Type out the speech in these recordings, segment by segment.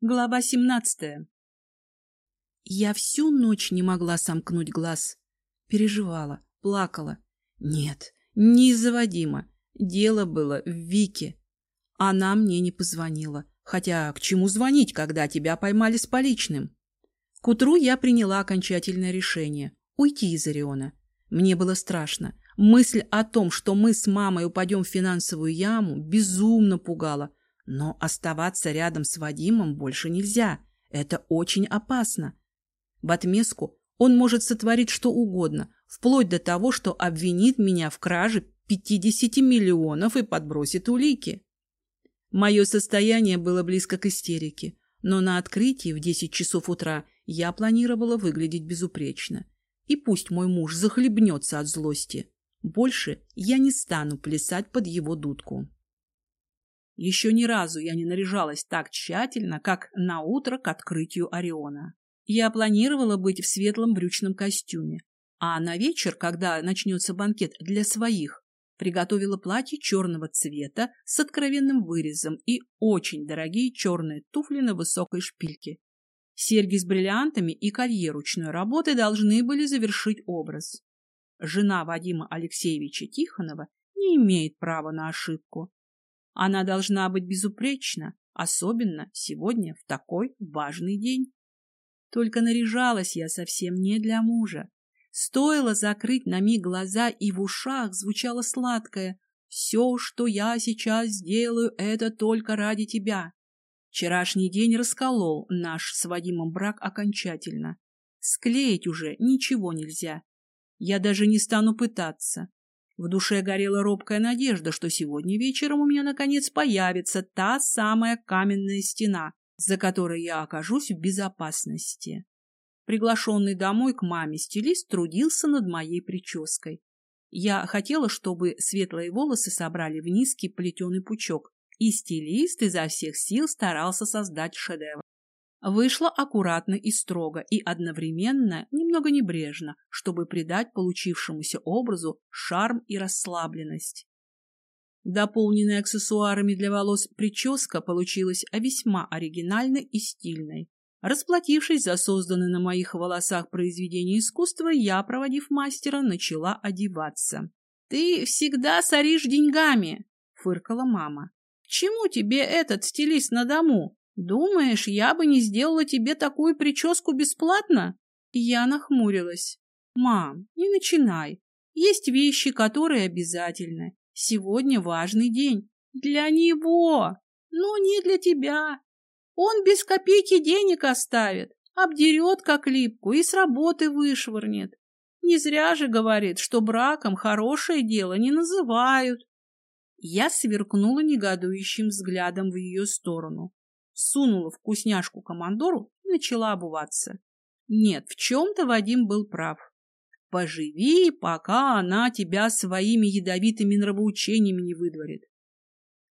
Глава семнадцатая. Я всю ночь не могла сомкнуть глаз. Переживала, плакала. Нет, не из-за Вадима. Дело было в Вике. Она мне не позвонила. Хотя к чему звонить, когда тебя поймали с поличным? К утру я приняла окончательное решение — уйти из Ориона. Мне было страшно. Мысль о том, что мы с мамой упадем в финансовую яму, безумно пугала. Но оставаться рядом с Вадимом больше нельзя. Это очень опасно. В отместку он может сотворить что угодно, вплоть до того, что обвинит меня в краже 50 миллионов и подбросит улики. Мое состояние было близко к истерике, но на открытии в 10 часов утра я планировала выглядеть безупречно. И пусть мой муж захлебнется от злости. Больше я не стану плясать под его дудку. Еще ни разу я не наряжалась так тщательно, как на утро к открытию Ориона. Я планировала быть в светлом брючном костюме, а на вечер, когда начнется банкет для своих, приготовила платье черного цвета с откровенным вырезом и очень дорогие черные туфли на высокой шпильке. Серьги с бриллиантами и колье ручной работы должны были завершить образ. Жена Вадима Алексеевича Тихонова не имеет права на ошибку. Она должна быть безупречна, особенно сегодня, в такой важный день. Только наряжалась я совсем не для мужа. Стоило закрыть на миг глаза, и в ушах звучало сладкое «Все, что я сейчас сделаю, это только ради тебя». Вчерашний день расколол наш с Вадимом брак окончательно. Склеить уже ничего нельзя. Я даже не стану пытаться. В душе горела робкая надежда, что сегодня вечером у меня наконец появится та самая каменная стена, за которой я окажусь в безопасности. Приглашенный домой к маме стилист трудился над моей прической. Я хотела, чтобы светлые волосы собрали в низкий плетеный пучок, и стилист изо всех сил старался создать шедевр. Вышло аккуратно и строго, и одновременно немного небрежно, чтобы придать получившемуся образу шарм и расслабленность. Дополненная аксессуарами для волос прическа получилась весьма оригинальной и стильной. Расплатившись за созданное на моих волосах произведение искусства, я, проводив мастера, начала одеваться. — Ты всегда соришь деньгами, — фыркала мама. — К чему тебе этот стилист на дому? Думаешь, я бы не сделала тебе такую прическу бесплатно? Я нахмурилась. Мам, не начинай. Есть вещи, которые обязательны. Сегодня важный день. Для него, но не для тебя. Он без копейки денег оставит, обдерет как липку и с работы вышвырнет. Не зря же говорит, что браком хорошее дело не называют. Я сверкнула негодующим взглядом в ее сторону сунула вкусняшку командору и начала обуваться. Нет, в чем-то Вадим был прав. Поживи, пока она тебя своими ядовитыми нравоучениями не выдворит.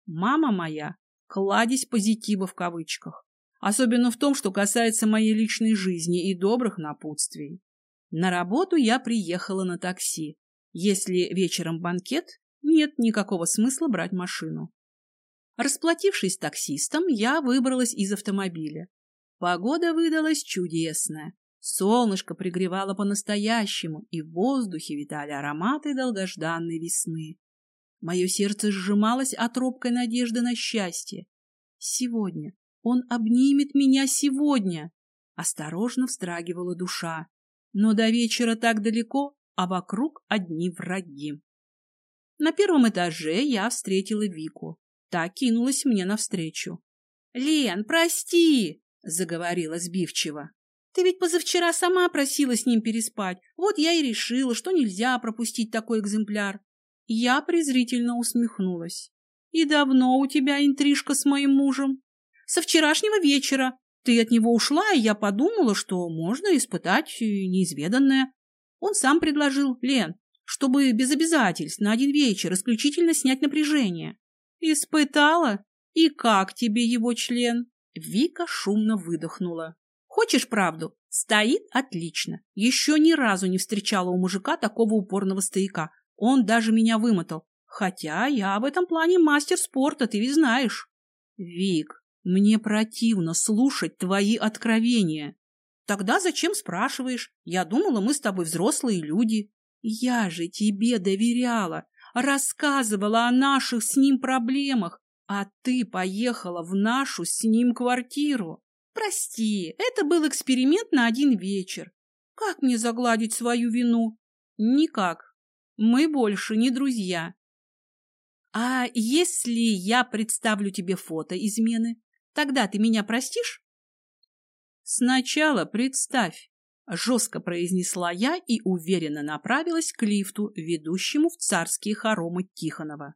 Мама моя — кладезь позитива в кавычках, особенно в том, что касается моей личной жизни и добрых напутствий. На работу я приехала на такси. Если вечером банкет, нет никакого смысла брать машину. Расплатившись таксистом, я выбралась из автомобиля. Погода выдалась чудесная. Солнышко пригревало по-настоящему, и в воздухе витали ароматы долгожданной весны. Мое сердце сжималось от робкой надежды на счастье. Сегодня. Он обнимет меня сегодня. Осторожно встрагивала душа. Но до вечера так далеко, а вокруг одни враги. На первом этаже я встретила Вику. Та кинулась мне навстречу. — Лен, прости! — заговорила сбивчиво. — Ты ведь позавчера сама просила с ним переспать. Вот я и решила, что нельзя пропустить такой экземпляр. Я презрительно усмехнулась. — И давно у тебя интрижка с моим мужем? — Со вчерашнего вечера. Ты от него ушла, и я подумала, что можно испытать неизведанное. Он сам предложил, Лен, чтобы без обязательств на один вечер исключительно снять напряжение. Испытала? И как тебе его член? Вика шумно выдохнула. Хочешь правду? Стоит отлично. Еще ни разу не встречала у мужика такого упорного стояка. Он даже меня вымотал. Хотя я в этом плане мастер спорта, ты ведь знаешь. Вик, Мне противно слушать твои откровения. Тогда зачем спрашиваешь? Я думала, мы с тобой взрослые люди. Я же тебе доверяла, рассказывала о наших с ним проблемах, а ты поехала в нашу с ним квартиру. Прости, это был эксперимент на один вечер. Как мне загладить свою вину? Никак. Мы больше не друзья. А если я представлю тебе фото измены, тогда ты меня простишь? Сначала представь, жестко произнесла я и уверенно направилась к лифту, ведущему в царские хоромы Тихонова.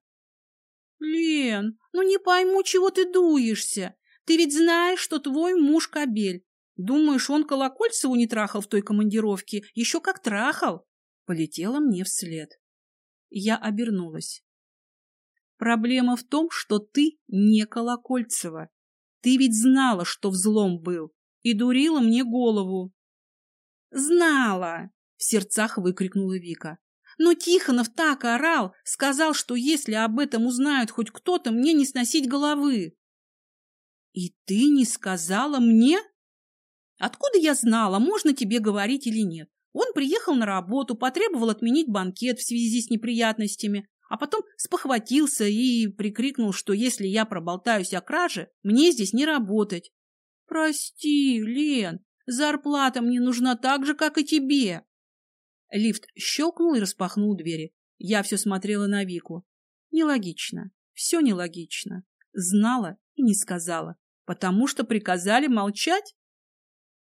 Лен, ну не пойму, чего ты дуешься. Ты ведь знаешь, что твой муж кобель. Думаешь, он Колокольцеву не трахал в той командировке? Еще как трахал. Полетела мне вслед. Я обернулась. Проблема в том, что ты не Колокольцева. Ты ведь знала, что взлом был и дурила мне голову. «Знала!» — в сердцах выкрикнула Вика. «Но Тихонов так орал, сказал, что если об этом узнают хоть кто-то, мне не сносить головы». «И ты не сказала мне?» «Откуда я знала, можно тебе говорить или нет? Он приехал на работу, потребовал отменить банкет в связи с неприятностями, а потом спохватился и прикрикнул, что если я проболтаюсь о краже, мне здесь не работать. Прости, Лен, зарплата мне нужна так же, как и тебе. Лифт щелкнул и распахнул двери. Я все смотрела на Вику. Нелогично. Все нелогично. Знала и не сказала. Потому что приказали молчать?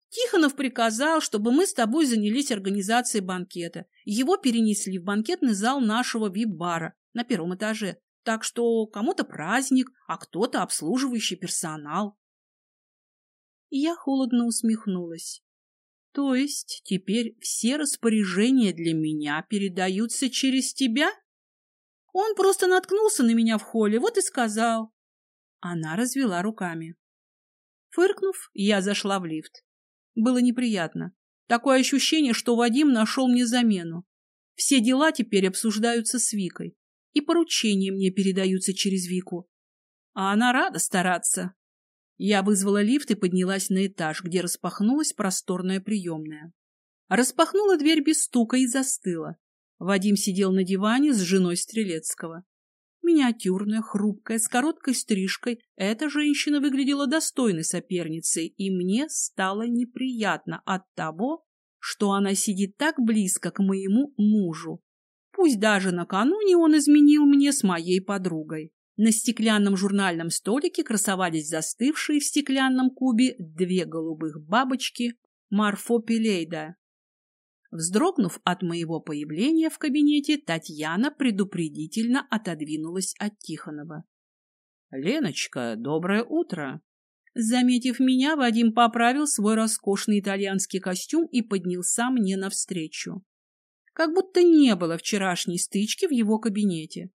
Тихонов приказал, чтобы мы с тобой занялись организацией банкета. Его перенесли в банкетный зал нашего вип-бара на первом этаже. Так что кому-то праздник, а кто-то обслуживающий персонал я холодно усмехнулась. То есть теперь все распоряжения для меня передаются через тебя? Он просто наткнулся на меня в холле, вот и сказал. Она развела руками. Фыркнув, я зашла в лифт. Было неприятно. Такое ощущение, что Вадим нашел мне замену. Все дела теперь обсуждаются с Викой, и поручения мне передаются через Вику. А она рада стараться. Я вызвала лифт и поднялась на этаж, где распахнулась просторная приемная. Распахнула дверь без стука и застыла. Вадим сидел на диване с женой Стрелецкого. Миниатюрная, хрупкая, с короткой стрижкой, эта женщина выглядела достойной соперницей, и мне стало неприятно от того, что она сидит так близко к моему мужу. Пусть даже накануне он изменил мне с моей подругой. На стеклянном журнальном столике красовались застывшие в стеклянном кубе две голубых бабочки Марфопилейда. Вздрогнув от моего появления в кабинете, Татьяна предупредительно отодвинулась от Тихонова. — Леночка, доброе утро! Заметив меня, Вадим поправил свой роскошный итальянский костюм и поднялся мне навстречу. Как будто не было вчерашней стычки в его кабинете.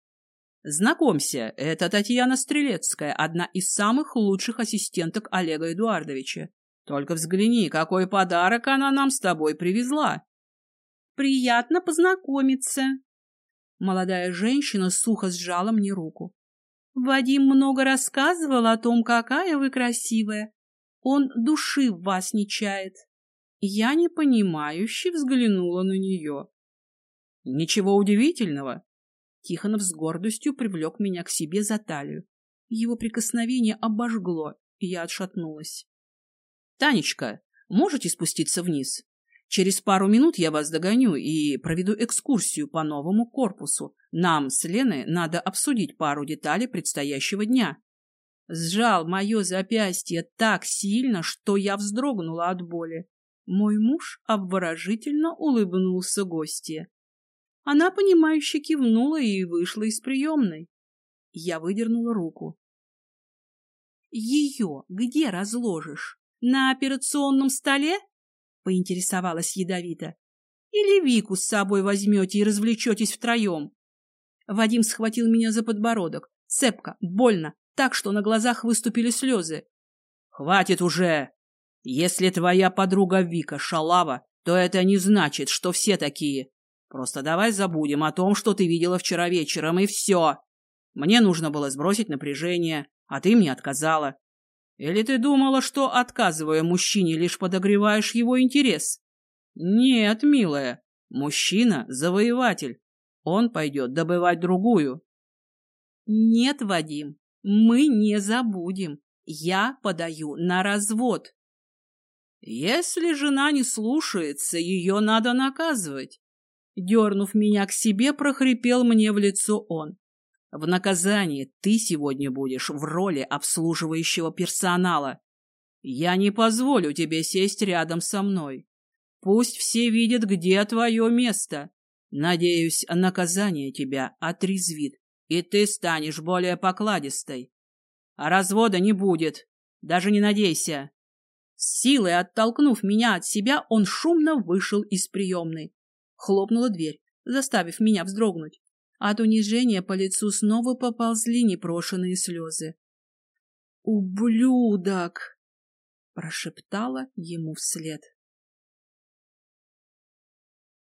Знакомься, это Татьяна Стрелецкая, одна из самых лучших ассистенток Олега Эдуардовича. Только взгляни, какой подарок она нам с тобой привезла. Приятно познакомиться. Молодая женщина сухо сжала мне руку. Вадим много рассказывал о том, какая вы красивая. Он души в вас не чает. Я непонимающе взглянула на нее. Ничего удивительного. Тихонов с гордостью привлек меня к себе за талию. Его прикосновение обожгло, и я отшатнулась. — Танечка, можете спуститься вниз? Через пару минут я вас догоню и проведу экскурсию по новому корпусу. Нам с Леной надо обсудить пару деталей предстоящего дня. Сжал мое запястье так сильно, что я вздрогнула от боли. Мой муж обворожительно улыбнулся гостье. Она, понимающе кивнула и вышла из приемной. Я выдернула руку. «Ее где разложишь? На операционном столе?» — поинтересовалась ядовито. «Или Вику с собой возьмете и развлечетесь втроем?» Вадим схватил меня за подбородок. Цепко, больно, так что на глазах выступили слезы. «Хватит уже! Если твоя подруга Вика шалава, то это не значит, что все такие. Просто давай забудем о том, что ты видела вчера вечером, и все. Мне нужно было сбросить напряжение, а ты мне отказала. Или ты думала, что, отказывая мужчине, лишь подогреваешь его интерес? Нет, милая, мужчина — завоеватель. Он пойдет добывать другую. Нет, Вадим, мы не забудем. Я подаю на развод. Если жена не слушается, ее надо наказывать. Дернув меня к себе, прохрипел мне в лицо он. В наказание ты сегодня будешь в роли обслуживающего персонала. Я не позволю тебе сесть рядом со мной. Пусть все видят, где твое место. Надеюсь, наказание тебя отрезвит, и ты станешь более покладистой. А развода не будет. Даже не надейся. С силой оттолкнув меня от себя, он шумно вышел из приемной. Хлопнула дверь, заставив меня вздрогнуть. От унижения по лицу снова поползли непрошенные слезы. «Ублюдок!» — прошептала ему вслед.